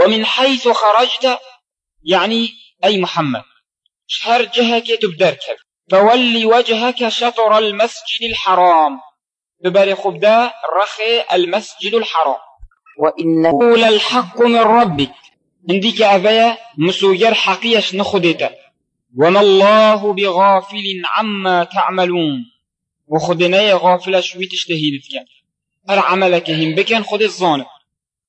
ومن حيث خرجت يعني أي محمد شهر جهك تبدرك فولي وجهك شطر المسجد الحرام. ببالي خبدا رخي المسجد الحرام. وإنه للحق من ربك. عندك أبايا مسوير حقيش نخدتا وما الله بغافل عما تعملون. وخدنا غافلة شويتش تشتهي لتك هر عملك هم بكن خد الظانب